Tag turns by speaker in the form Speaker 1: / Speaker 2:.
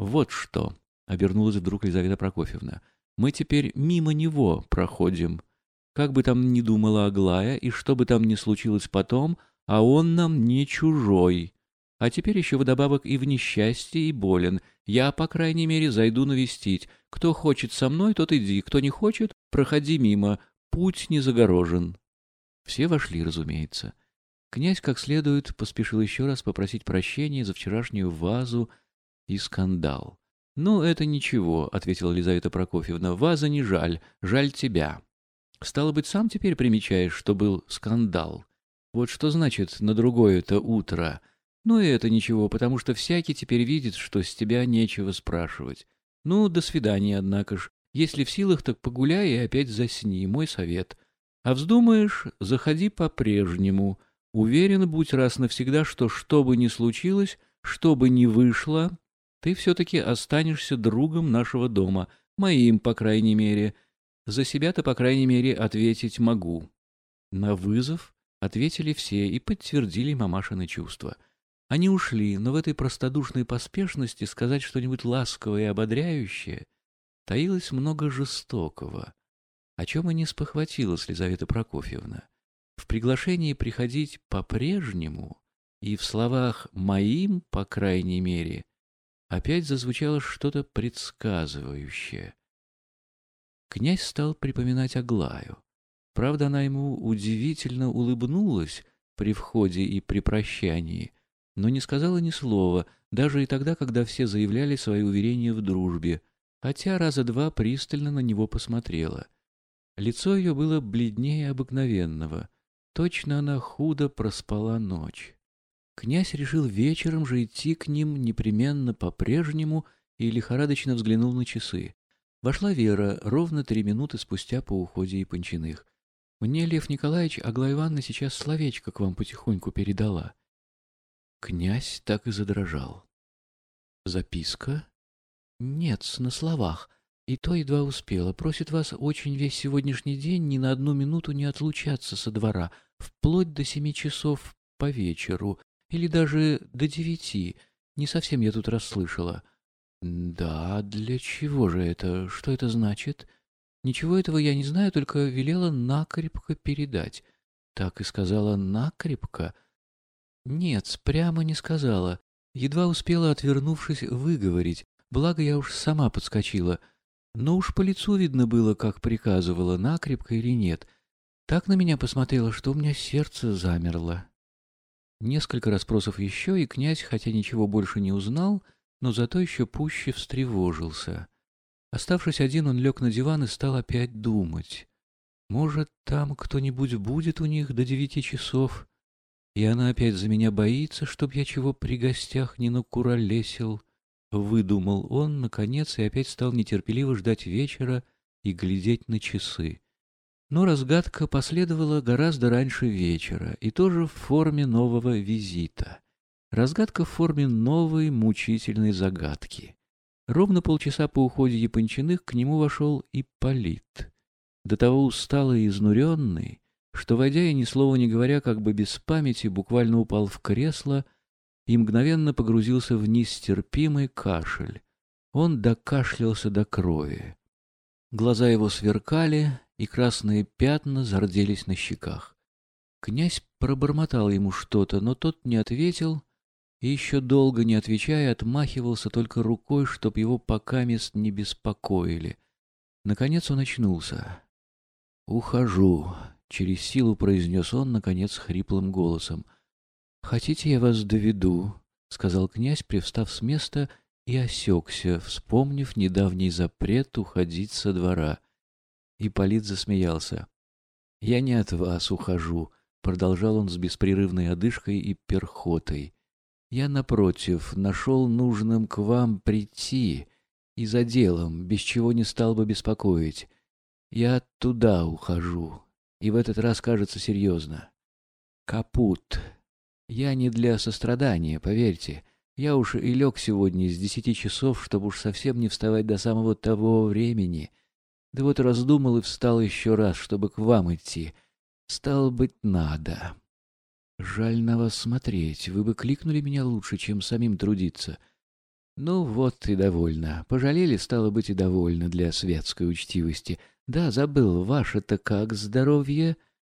Speaker 1: Вот что, — обернулась вдруг Елизавета Прокофьевна, — мы теперь мимо него проходим. Как бы там ни думала Аглая, и что бы там ни случилось потом, а он нам не чужой. А теперь еще вдобавок и в несчастье, и болен. Я, по крайней мере, зайду навестить. Кто хочет со мной, тот иди. Кто не хочет, проходи мимо. Путь не загорожен. Все вошли, разумеется. Князь, как следует, поспешил еще раз попросить прощения за вчерашнюю вазу и скандал. «Ну, это ничего», — ответила Елизавета Прокофьевна. «Ваза не жаль, жаль тебя. Стало быть, сам теперь примечаешь, что был скандал. Вот что значит на другое-то утро. Ну и это ничего, потому что всякий теперь видит, что с тебя нечего спрашивать. Ну, до свидания, однако ж. Если в силах, так погуляй и опять засни, мой совет. А вздумаешь, заходи по-прежнему. Уверен, будь раз навсегда, что что бы ни случилось, что бы ни вышло, ты все-таки останешься другом нашего дома, моим, по крайней мере. За себя-то, по крайней мере, ответить могу. На вызов ответили все и подтвердили мамашины чувства — они ушли, но в этой простодушной поспешности сказать что-нибудь ласковое и ободряющее таилось много жестокого, о чем и не спохватилась Лизавета Прокофьевна. В приглашении приходить по-прежнему и в словах «моим», по крайней мере, опять зазвучало что-то предсказывающее. Князь стал припоминать Аглаю. Правда, она ему удивительно улыбнулась при входе и при прощании — но не сказала ни слова, даже и тогда, когда все заявляли свои уверения в дружбе, хотя раза два пристально на него посмотрела. Лицо ее было бледнее обыкновенного. Точно она худо проспала ночь. Князь решил вечером же идти к ним непременно по-прежнему и лихорадочно взглянул на часы. Вошла Вера ровно три минуты спустя по уходе Япончиных. «Мне, Лев Николаевич, Аглая Ивановна сейчас словечко к вам потихоньку передала». Князь так и задрожал. Записка? Нет, на словах. И то едва успела. Просит вас очень весь сегодняшний день ни на одну минуту не отлучаться со двора, вплоть до семи часов по вечеру, или даже до девяти. Не совсем я тут расслышала. Да, для чего же это? Что это значит? Ничего этого я не знаю, только велела накрепко передать. Так и сказала накрепко — нет, прямо не сказала. Едва успела, отвернувшись, выговорить. Благо, я уж сама подскочила. Но уж по лицу видно было, как приказывала, накрепко или нет. Так на меня посмотрела, что у меня сердце замерло. Несколько расспросов еще, и князь, хотя ничего больше не узнал, но зато еще пуще встревожился. Оставшись один, он лег на диван и стал опять думать. Может, там кто-нибудь будет у них до девяти часов? И она опять за меня боится, чтоб я чего при гостях не накуролесил. Выдумал он, наконец, и опять стал нетерпеливо ждать вечера и глядеть на часы. Но разгадка последовала гораздо раньше вечера, и тоже в форме нового визита. Разгадка в форме новой мучительной загадки. Ровно полчаса по уходе Япончиных к нему вошел Ипполит. До того усталый и изнуренный, что, войдя и ни слова не говоря, как бы без памяти, буквально упал в кресло и мгновенно погрузился в нестерпимый кашель. Он докашлялся до крови. Глаза его сверкали, и красные пятна зарделись на щеках. Князь пробормотал ему что-то, но тот не ответил, и еще долго не отвечая, отмахивался только рукой, чтоб его пока мест не беспокоили. Наконец он очнулся. «Ухожу», Через силу произнес он, наконец, хриплым голосом. «Хотите, я вас доведу?» — сказал князь, привстав с места и осекся, вспомнив недавний запрет уходить со двора. Ипполит засмеялся. «Я не от вас ухожу», — продолжал он с беспрерывной одышкой и перхотой. «Я, напротив, нашел нужным к вам прийти и за делом, без чего не стал бы беспокоить. Я туда ухожу, и в этот раз кажется серьезно. Капут. Я не для сострадания, поверьте. Я уж и лег сегодня с десяти часов, чтобы уж совсем не вставать до самого того времени. Да вот раздумал и встал еще раз, чтобы к вам идти. Стало быть, надо. Жаль на вас смотреть. Вы бы кликнули меня лучше, чем самим трудиться. Ну вот и довольно. Пожалели, стало быть, и довольно для светской учтивости. Да, забыл, ваше-то как здоровье? —